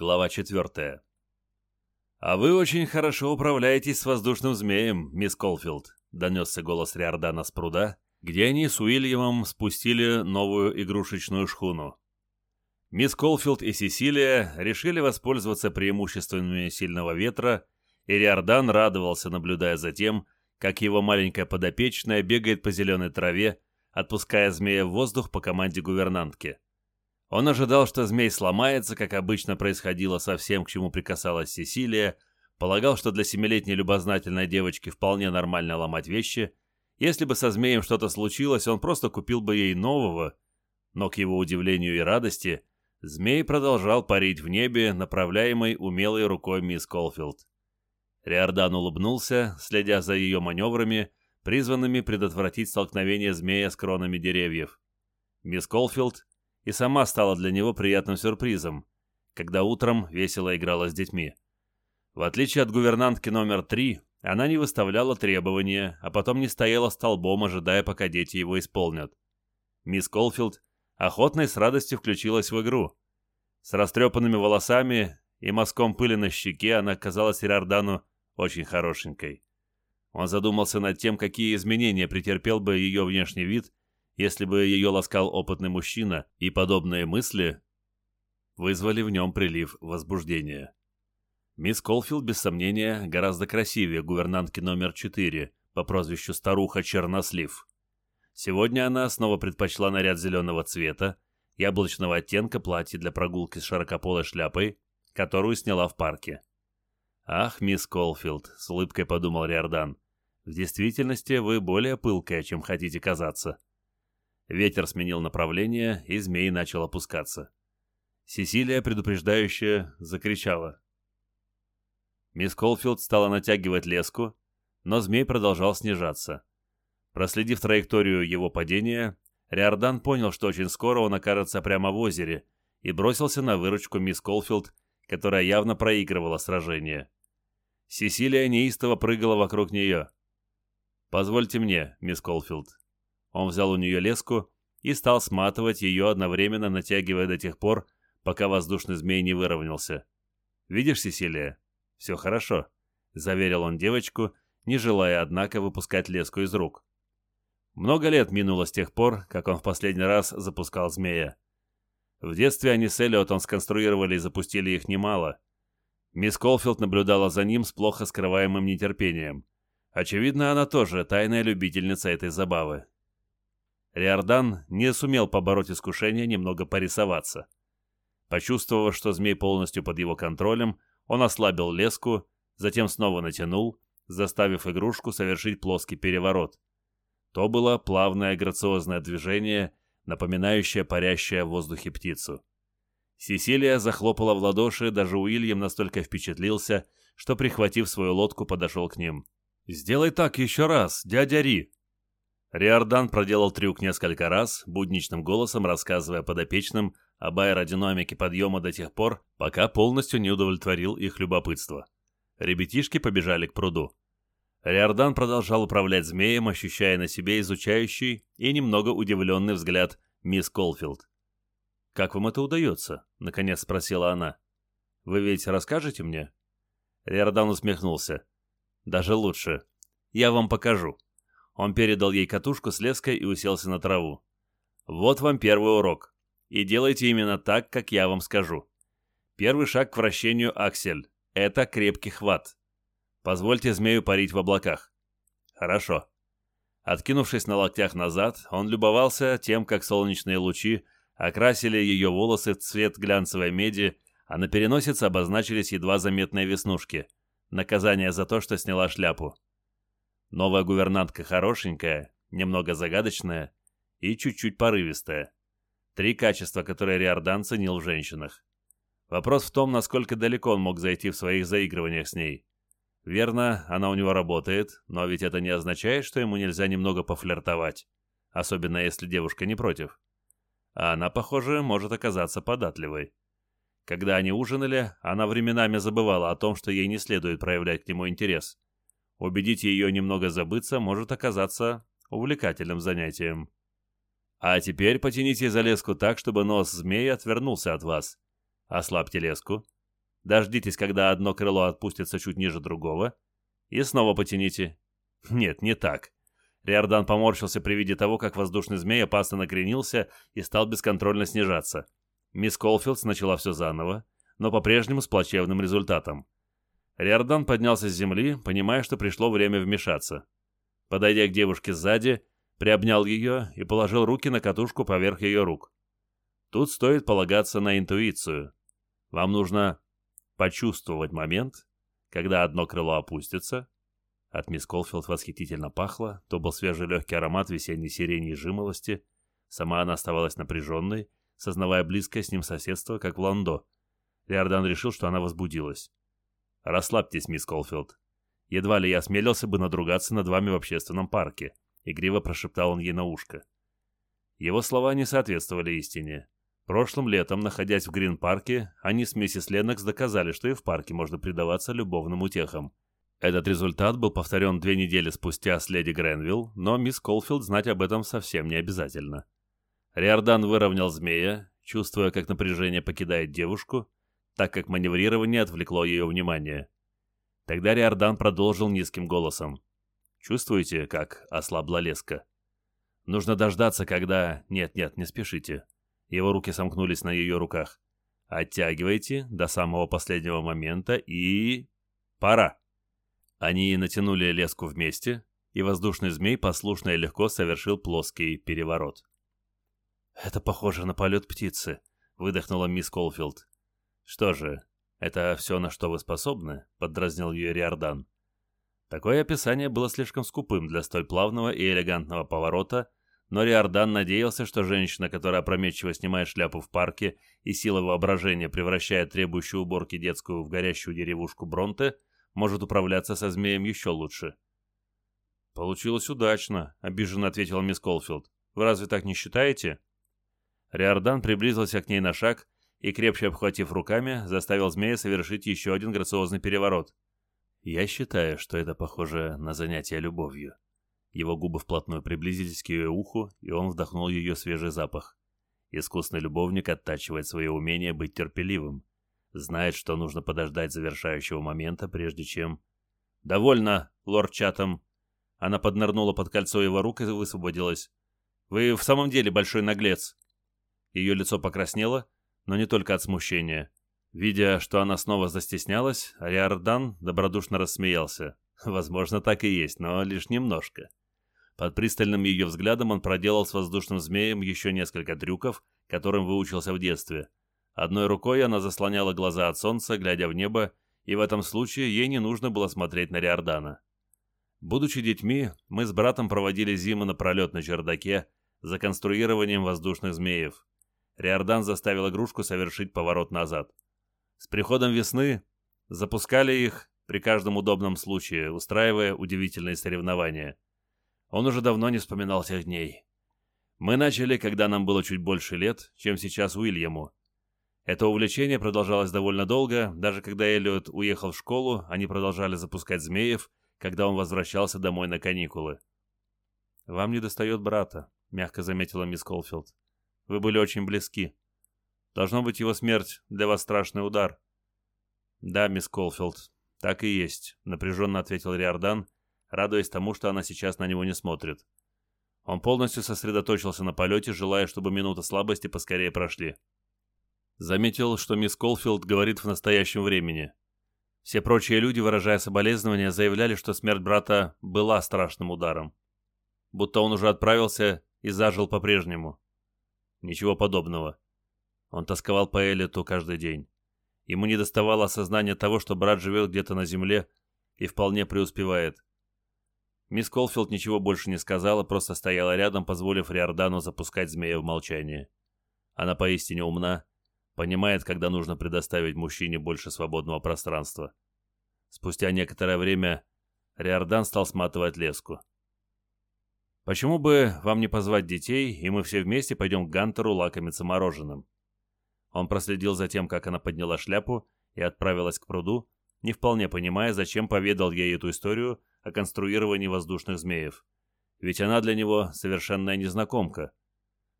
Глава 4. «А вы очень хорошо управляетесь с воздушным змеем, мисс Колфилд», — донесся голос Риордана с пруда, где они с Уильямом спустили новую игрушечную шхуну. Мисс Колфилд и Сесилия решили воспользоваться преимуществами сильного ветра, и Риордан радовался, наблюдая за тем, как его маленькая подопечная бегает по зеленой траве, отпуская змея в воздух по команде гувернантки. Он ожидал, что змей сломается, как обычно происходило со всем, к чему прикасалась Сесилия, полагал, что для семилетней любознательной девочки вполне нормально ломать вещи. Если бы со змеем что-то случилось, он просто купил бы ей нового. Но, к его удивлению и радости, змей продолжал парить в небе, направляемый умелой рукой мисс Колфилд. Риордан улыбнулся, следя за ее маневрами, призванными предотвратить столкновение змея с кронами деревьев. Мисс Колфилд и сама стала для него приятным сюрпризом, когда утром весело играла с детьми. В отличие от гувернантки номер три, она не выставляла требования, а потом не стояла столбом, ожидая, пока дети его исполнят. Мисс Колфилд охотно и с радостью включилась в игру. С растрепанными волосами и мазком пыли на щеке она казалась Риордану очень хорошенькой. Он задумался над тем, какие изменения претерпел бы ее внешний вид, если бы ее ласкал опытный мужчина, и подобные мысли вызвали в нем прилив возбуждения. Мисс Колфилд, без сомнения, гораздо красивее гувернантки номер 4 по прозвищу Старуха Чернослив. Сегодня она снова предпочла наряд зеленого цвета, яблочного оттенка платье для прогулки с широкополой шляпой, которую сняла в парке. «Ах, мисс Колфилд», — с улыбкой подумал Риордан, — «в действительности вы более пылкая, чем хотите казаться». Ветер сменил направление, и змей начал опускаться. Сесилия, предупреждающая, закричала. Мисс Колфилд стала натягивать леску, но змей продолжал снижаться. Проследив траекторию его падения, Риордан понял, что очень скоро он окажется прямо в озере, и бросился на выручку мисс Колфилд, которая явно проигрывала сражение. Сесилия неистово прыгала вокруг нее. «Позвольте мне, мисс Колфилд», он взял у нее леску и стал сматывать ее, одновременно натягивая до тех пор, пока воздушный змей не выровнялся. «Видишь, Сесилия? Все хорошо», — заверил он девочку, не желая, однако, выпускать леску из рук. Много лет минуло с тех пор, как он в последний раз запускал змея. В детстве они с Эллиотом сконструировали и запустили их немало. Мисс Колфилд наблюдала за ним с плохо скрываемым нетерпением. Очевидно, она тоже тайная любительница этой забавы. Риордан не сумел побороть искушение немного порисоваться. Почувствовав, что змей полностью под его контролем, он ослабил леску, затем снова натянул, заставив игрушку совершить плоский переворот. То было плавное грациозное движение, напоминающее парящее в воздухе птицу. Сесилия захлопала в ладоши, даже Уильям настолько впечатлился, что, прихватив свою лодку, подошел к ним. «Сделай так еще раз, дядя Ри!» Риордан проделал трюк несколько раз, будничным голосом рассказывая подопечным об аэродинамике подъема до тех пор, пока полностью не удовлетворил их любопытство. Ребятишки побежали к пруду. Риордан продолжал управлять змеем, ощущая на себе изучающий и немного удивленный взгляд мисс Колфилд. «Как вам это удается?» — наконец спросила она. «Вы ведь расскажете мне?» Риордан усмехнулся. «Даже лучше. Я вам покажу». Он передал ей катушку с леской и уселся на траву. «Вот вам первый урок. И делайте именно так, как я вам скажу. Первый шаг к вращению аксель. Это крепкий хват. Позвольте змею парить в облаках. Хорошо». Откинувшись на локтях назад, он любовался тем, как солнечные лучи окрасили ее волосы в цвет глянцевой меди, а на переносице обозначились едва заметные веснушки. Наказание за то, что сняла шляпу. Новая гувернантка хорошенькая, немного загадочная и чуть-чуть порывистая. Три качества, которые Риордан ценил в женщинах. Вопрос в том, насколько далеко он мог зайти в своих заигрываниях с ней. Верно, она у него работает, но ведь это не означает, что ему нельзя немного пофлиртовать, особенно если девушка не против. А она, похоже, может оказаться податливой. Когда они ужинали, она временами забывала о том, что ей не следует проявлять к нему интерес. Убедить ее немного забыться может оказаться увлекательным занятием. А теперь потяните за леску так, чтобы нос змеи отвернулся от вас. Ослабьте леску. Дождитесь, когда одно крыло отпустится чуть ниже другого, и снова потяните. Нет, не так. Риордан поморщился при виде того, как воздушный змей опасно накренился и стал бесконтрольно снижаться. Мисс Колфилдс начала все заново, но по-прежнему с плачевным результатом. Риордан поднялся с земли, понимая, что пришло время вмешаться. Подойдя к девушке сзади, приобнял ее и положил руки на катушку поверх ее рук. Тут стоит полагаться на интуицию. Вам нужно почувствовать момент, когда одно крыло опустится. От мисс Колфилд восхитительно пахло, то был свежий легкий аромат весенней сирени и жимолости. Сама она оставалась напряженной, сознавая близкое с ним соседство, как в Ландо. Риордан решил, что она возбудилась. «Расслабьтесь, мисс Колфилд. Едва ли я осмелился бы надругаться над вами в общественном парке», — игриво прошептал он ей на ушко. Его слова не соответствовали истине. Прошлым летом, находясь в Грин-парке, они с миссис Леннокс доказали, что и в парке можно предаваться любовным утехам. Этот результат был повторен две недели спустя с леди Гренвилл, но мисс Колфилд знать об этом совсем не обязательно. Риордан выровнял змея, чувствуя, как напряжение покидает девушку, так как маневрирование отвлекло ее внимание. Тогда Риордан продолжил низким голосом. «Чувствуете, как ослабла леска? Нужно дождаться, когда... Нет-нет, не спешите. Его руки сомкнулись на ее руках. Оттягивайте до самого последнего момента и... Пора. Они натянули леску вместе, и воздушный змей послушно и легко совершил плоский переворот. «Это похоже на полет птицы», — выдохнула мисс Колфилд. «Что же, это все, на что вы способны?» — поддразнил ее Риордан. Такое описание было слишком скупым для столь плавного и элегантного поворота, но Риордан надеялся, что женщина, которая опрометчиво снимает шляпу в парке и силой воображения превращает требующую уборки детскую в горящую деревушку Бронте, может управляться со змеем еще лучше. «Получилось удачно», — обиженно ответила мисс Колфилд. «Вы разве так не считаете?» Риордан приблизился к ней на шаг и, крепче обхватив руками, заставил змея совершить еще один грациозный переворот. «Я считаю, что это похоже на занятие любовью», его губы вплотную приблизились к ее уху, и он вдохнул ее свежий запах. Искусный любовник оттачивает свое умение быть терпеливым. Знает, что нужно подождать завершающего момента, прежде чем... «Довольно, лорд Чатам!» Она поднырнула под кольцо его рук и высвободилась. «Вы в самом деле большой наглец!» Ее лицо покраснело, но не только от смущения. Видя, что она снова застеснялась, Ариардан добродушно рассмеялся. Возможно, так и есть, но лишь немножко. Под пристальным ее взглядом он проделал с воздушным змеем еще несколько трюков, которым выучился в детстве. Одной рукой она заслоняла глаза от солнца, глядя в небо, и в этом случае ей не нужно было смотреть на Риордана. Будучи детьми, мы с братом проводили зиму напролет на чердаке за конструированием воздушных змеев. Риордан заставил игрушку совершить поворот назад. С приходом весны запускали их при каждом удобном случае, устраивая удивительные соревнования – он уже давно не вспоминал тех дней. Мы начали, когда нам было чуть больше лет, чем сейчас Уильяму. Это увлечение продолжалось довольно долго, даже когда Эллиот уехал в школу, они продолжали запускать змеев, когда он возвращался домой на каникулы. «Вам не достает брата», — мягко заметила мисс Колфилд. «Вы были очень близки. Должно быть, его смерть для вас страшный удар». «Да, мисс Колфилд, так и есть», — напряженно ответил Риордан, радуясь тому, что она сейчас на него не смотрит. Он полностью сосредоточился на полете, желая, чтобы минуты слабости поскорее прошли. Заметил, что мисс Колфилд говорит в настоящем времени. Все прочие люди, выражая соболезнования, заявляли, что смерть брата была страшным ударом. Будто он уже отправился и зажил по-прежнему. Ничего подобного. Он тосковал по Элиту каждый день. Ему не доставало осознания того, что брат живет где-то на земле и вполне преуспевает. Мисс Колфилд ничего больше не сказала, просто стояла рядом, позволив Риордану запускать змея в молчание. Она поистине умна, понимает, когда нужно предоставить мужчине больше свободного пространства. Спустя некоторое время Риордан стал сматывать леску. «Почему бы вам не позвать детей, и мы все вместе пойдем к Гантеру лакомиться мороженым?» Он проследил за тем, как она подняла шляпу и отправилась к пруду, не вполне понимая, зачем поведал ей эту историю, о конструировании воздушных змеев. Ведь она для него совершенная незнакомка.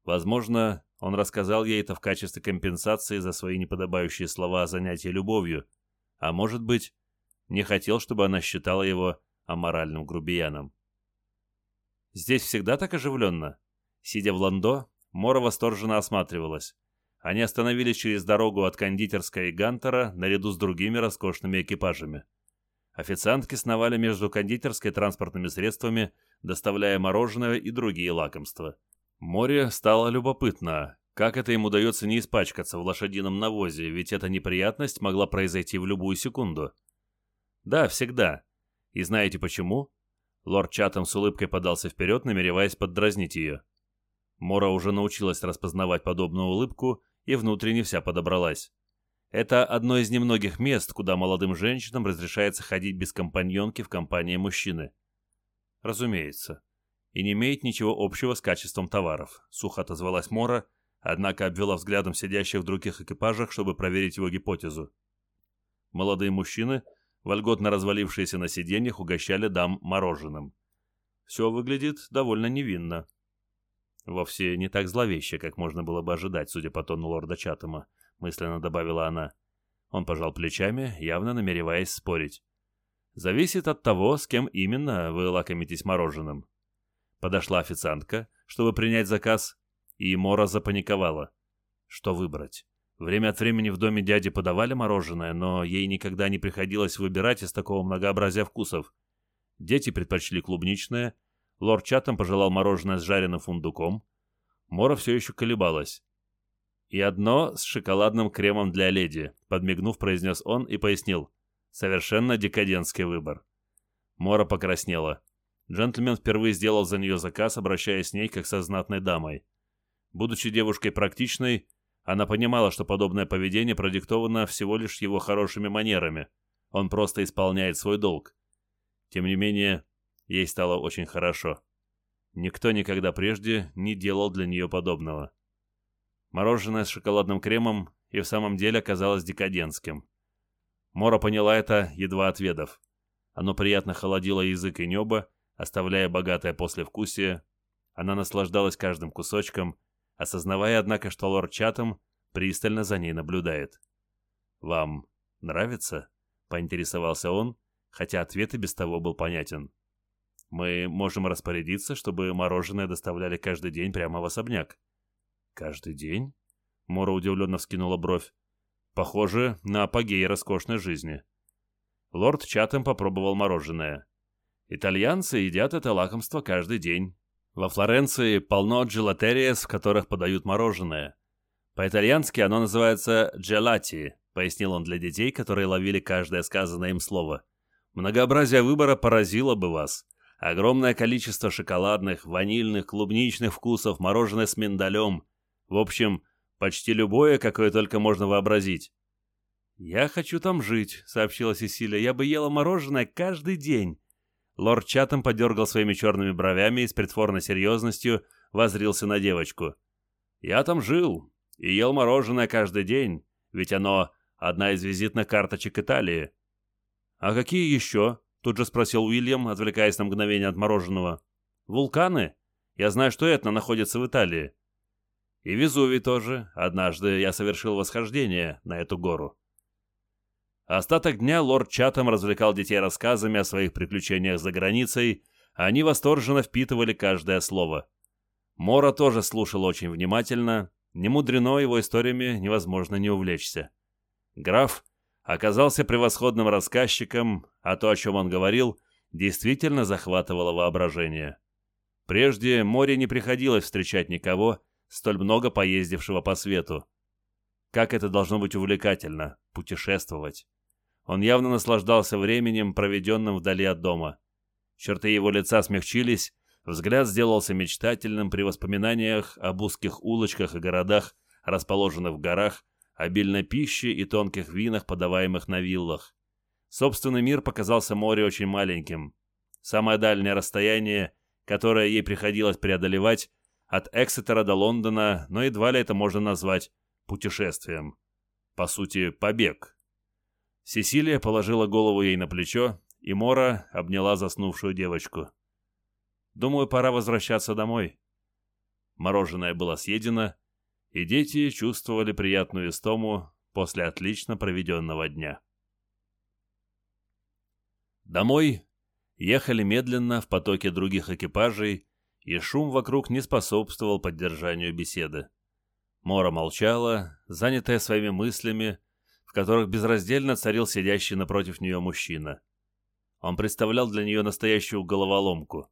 Возможно, Он рассказал ей это в качестве компенсации за свои неподобающие слова о занятии любовью, а может быть, не хотел, чтобы она считала его аморальным грубияном. Здесь всегда так оживленно. Сидя в ландо, Мора восторженно осматривалась. Они остановились через дорогу от кондитерской Гантера наряду с другими роскошными экипажами. Официантки сновали между кондитерской транспортными средствами, доставляя мороженое и другие лакомства. Море стало любопытно, как это им удается не испачкаться в лошадином навозе, ведь эта неприятность могла произойти в любую секунду. Да, всегда. И знаете почему? Лорд Чатам с улыбкой подался вперед, намереваясь поддразнить ее. Мора уже научилась распознавать подобную улыбку и внутренне вся подобралась. Это одно из немногих мест, куда молодым женщинам разрешается ходить без компаньонки в компании мужчины. Разумеется. И не имеет ничего общего с качеством товаров, сухо отозвалась Мора, однако обвела взглядом сидящих в других экипажах, чтобы проверить его гипотезу. Молодые мужчины, вольготно развалившиеся на сиденьях, угощали дам мороженым. Все выглядит довольно невинно. Вовсе не так зловеще, как можно было бы ожидать, судя по тону лорда Чатама, мысленно добавила она. Он пожал плечами, явно намереваясь спорить. Зависит от того, с кем именно вы лакомитесь мороженым. Подошла официантка, чтобы принять заказ, и Мора запаниковала. Что выбрать? Время от времени в доме дяди подавали мороженое, но ей никогда не приходилось выбирать из такого многообразия вкусов. Дети предпочли клубничное, лорд Чатам пожелал мороженое с жареным фундуком. Мора все еще колебалась. «И одно с шоколадным кремом для леди», — подмигнув, произнес он и пояснил. «Совершенно декадентский выбор». Мора покраснела. Джентльмен впервые сделал за нее заказ, обращаясь с ней как со знатной дамой. Будучи девушкой практичной, она понимала, что подобное поведение продиктовано всего лишь его хорошими манерами. Он просто исполняет свой долг. Тем не менее, ей стало очень хорошо. Никто никогда прежде не делал для нее подобного. Мороженое с шоколадным кремом и в самом деле оказалось декадентским. Мора поняла это, едва отведав. Оно приятно холодило язык и небо, оставляя богатое послевкусие. Она наслаждалась каждым кусочком, осознавая, однако, что лорд Чатам пристально за ней наблюдает. «Вам нравится?» — поинтересовался он, хотя ответ и без того был понятен. «Мы можем распорядиться, чтобы мороженое доставляли каждый день прямо в особняк». «Каждый день?» — Мора удивленно вскинула бровь. «Похоже на апогей роскошной жизни». Лорд Чатам попробовал мороженое. Итальянцы едят это лакомство каждый день. Во Флоренции полно джелатериес, в которых подают мороженое. По-итальянски оно называется «джелати», пояснил он для детей, которые ловили каждое сказанное им слово. Многообразие выбора поразило бы вас. Огромное количество шоколадных, ванильных, клубничных вкусов, мороженое с миндалем. В общем, почти любое, какое только можно вообразить. «Я хочу там жить», — сообщила Сесилия. «Я бы ела мороженое каждый день». Лорд Чатам подергал своими черными бровями и с притворной серьезностью возрился на девочку. «Я там жил и ел мороженое каждый день, ведь оно одна из визитных карточек Италии». «А какие еще?» — тут же спросил Уильям, отвлекаясь на мгновение от мороженого. «Вулканы? Я знаю, что это находится в Италии». «И Везувий тоже. Однажды я совершил восхождение на эту гору». Остаток дня лорд Чатам развлекал детей рассказами о своих приключениях за границей, они восторженно впитывали каждое слово. Мора тоже слушал очень внимательно, не мудрено его историями невозможно не увлечься. Граф оказался превосходным рассказчиком, а то, о чем он говорил, действительно захватывало воображение. Прежде Море не приходилось встречать никого, столь много поездившего по свету. Как это должно быть увлекательно — путешествовать. Он явно наслаждался временем, проведенным вдали от дома. Черты его лица смягчились, взгляд сделался мечтательным при воспоминаниях об узких улочках и городах, расположенных в горах, обильной пище и тонких винах, подаваемых на виллах. Собственный мир показался море очень маленьким. Самое дальнее расстояние, которое ей приходилось преодолевать, от Эксетера до Лондона, но едва ли это можно назвать путешествием. По сути, побег. Сесилия положила голову ей на плечо, и Мора обняла заснувшую девочку. «Думаю, пора возвращаться домой». Мороженое было съедено, и дети чувствовали приятную истому после отлично проведенного дня. Домой ехали медленно в потоке других экипажей, и шум вокруг не способствовал поддержанию беседы. Мора молчала, занятая своими мыслями, которых безраздельно царил сидящий напротив нее мужчина. Он представлял для нее настоящую головоломку,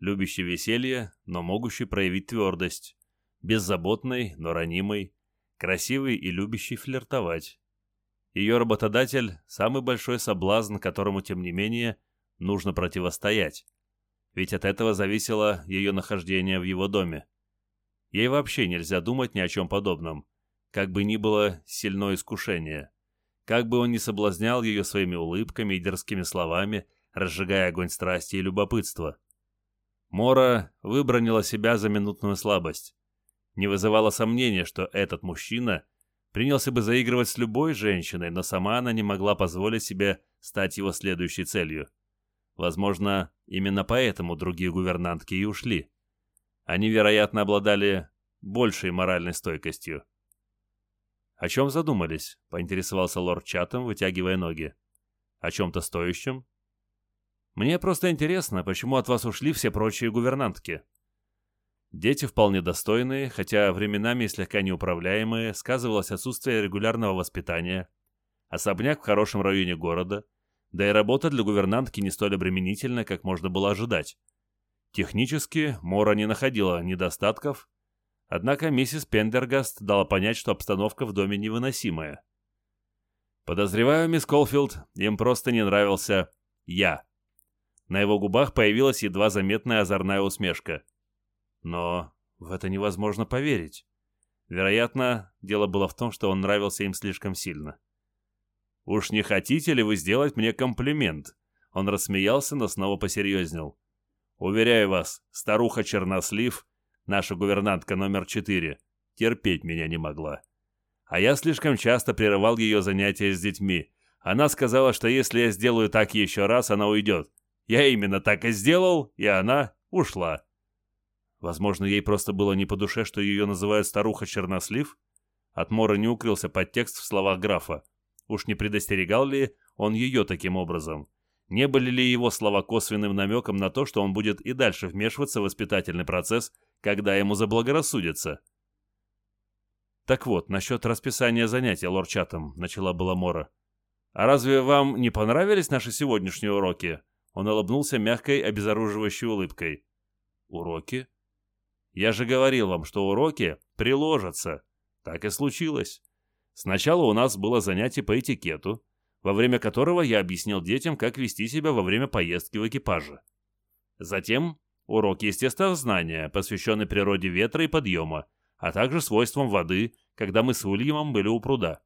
любящий веселье, но могущий проявить твердость, беззаботный, но ранимый, красивый и любящий флиртовать. Ее работодатель – самый большой соблазн, которому, тем не менее, нужно противостоять, ведь от этого зависело ее нахождение в его доме. Ей вообще нельзя думать ни о чем подобном, как бы ни было сильное искушение. Как бы он ни соблазнял ее своими улыбками и дерзкими словами, разжигая огонь страсти и любопытства. Мора выбронила себя за минутную слабость. Не вызывало сомнения, что этот мужчина принялся бы заигрывать с любой женщиной, но сама она не могла позволить себе стать его следующей целью. Возможно, именно поэтому другие гувернантки и ушли. Они, вероятно, обладали большей моральной стойкостью. «О чем задумались?» — поинтересовался лорд Чатом, вытягивая ноги. «О чем-то стоящем?» «Мне просто интересно, почему от вас ушли все прочие гувернантки?» Дети вполне достойные, хотя временами слегка неуправляемые, сказывалось отсутствие регулярного воспитания, особняк в хорошем районе города, да и работа для гувернантки не столь обременительна, как можно было ожидать. Технически Мора не находила недостатков, однако миссис Пендергаст дала понять, что обстановка в доме невыносимая. Подозреваю, мисс Колфилд, им просто не нравился я. На его губах появилась едва заметная озорная усмешка – но в это невозможно поверить. Вероятно, дело было в том, что он нравился им слишком сильно. «Уж не хотите ли вы сделать мне комплимент?» Он рассмеялся, но снова посерьезнел. «Уверяю вас, старуха Чернослив, наша гувернантка номер четыре, терпеть меня не могла. А я слишком часто прерывал ее занятия с детьми. Она сказала, что если я сделаю так еще раз, она уйдет. Я именно так и сделал, и она ушла. Возможно, ей просто было не по душе, что ее называют старуха-чернослив? От Мора не укрылся подтекст в словах графа. Уж не предостерегал ли он ее таким образом? Не были ли его слова косвенным намеком на то, что он будет и дальше вмешиваться в воспитательный процесс, когда ему заблагорассудится? «Так вот, насчет расписания занятий, лорд Чатом», — начала была Мора. «А разве вам не понравились наши сегодняшние уроки?» Он улыбнулся мягкой, обезоруживающей улыбкой. «Уроки?» Я же говорил вам, что уроки приложатся. Так и случилось. Сначала у нас было занятие по этикету, во время которого я объяснил детям, как вести себя во время поездки в экипаже. Затем урок естествознания, посвященный природе ветра и подъема, а также свойствам воды, когда мы с Уильямом были у пруда.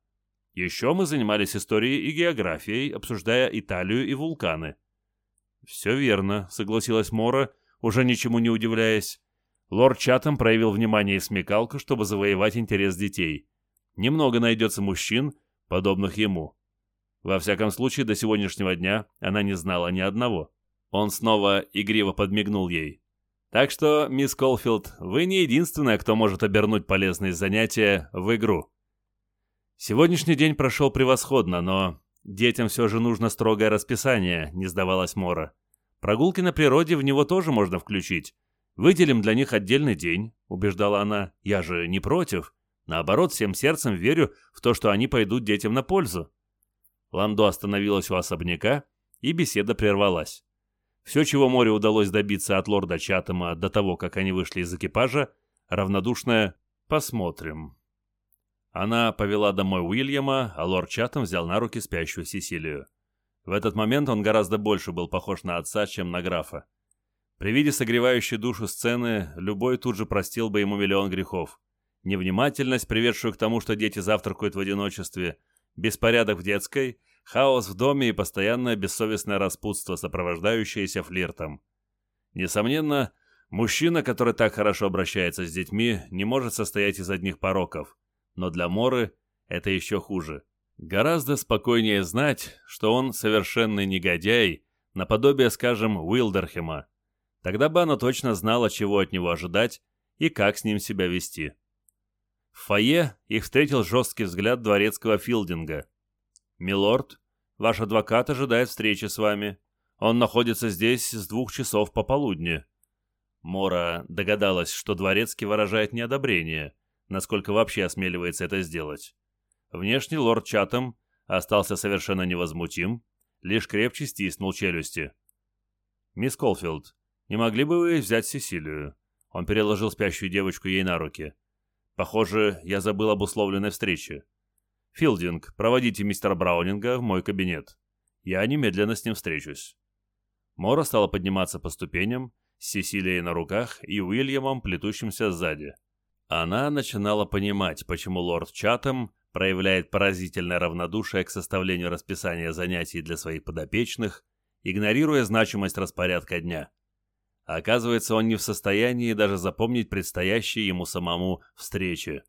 Еще мы занимались историей и географией, обсуждая Италию и вулканы. «Все верно», — согласилась Мора, уже ничему не удивляясь. Лорд Чатам проявил внимание и смекалку, чтобы завоевать интерес детей. Немного найдется мужчин, подобных ему. Во всяком случае, до сегодняшнего дня она не знала ни одного. Он снова игриво подмигнул ей. Так что, мисс Колфилд, вы не единственная, кто может обернуть полезные занятия в игру. Сегодняшний день прошел превосходно, но детям все же нужно строгое расписание, не сдавалась Мора. Прогулки на природе в него тоже можно включить. Выделим для них отдельный день», — убеждала она. «Я же не против. Наоборот, всем сердцем верю в то, что они пойдут детям на пользу». Ландо остановилась у особняка, и беседа прервалась. Все, чего море удалось добиться от лорда Чатама до того, как они вышли из экипажа, равнодушное «посмотрим». Она повела домой Уильяма, а лорд Чатам взял на руки спящую Сесилию. В этот момент он гораздо больше был похож на отца, чем на графа. При виде согревающей душу сцены любой тут же простил бы ему миллион грехов. Невнимательность, приведшую к тому, что дети завтракают в одиночестве, беспорядок в детской, хаос в доме и постоянное бессовестное распутство, сопровождающееся флиртом. Несомненно, мужчина, который так хорошо обращается с детьми, не может состоять из одних пороков. Но для Моры это еще хуже. Гораздо спокойнее знать, что он совершенный негодяй, наподобие, скажем, Уилдерхема, Тогда бы она точно знала, чего от него ожидать и как с ним себя вести. В фойе их встретил жесткий взгляд дворецкого Филдинга. «Милорд, ваш адвокат ожидает встречи с вами. Он находится здесь с двух часов пополудни». Мора догадалась, что дворецкий выражает неодобрение, насколько вообще осмеливается это сделать. Внешний лорд Чатам остался совершенно невозмутим, лишь крепче стиснул челюсти. «Мисс Колфилд, не могли бы вы взять Сесилию?» Он переложил спящую девочку ей на руки. «Похоже, я забыл об условленной встрече. Филдинг, проводите мистера Браунинга в мой кабинет. Я немедленно с ним встречусь». Мора стала подниматься по ступеням, с Сесилией на руках и Уильямом, плетущимся сзади. Она начинала понимать, почему лорд Чатам проявляет поразительное равнодушие к составлению расписания занятий для своих подопечных, игнорируя значимость распорядка дня. Оказывается, он не в состоянии даже запомнить предстоящие ему самому встречи.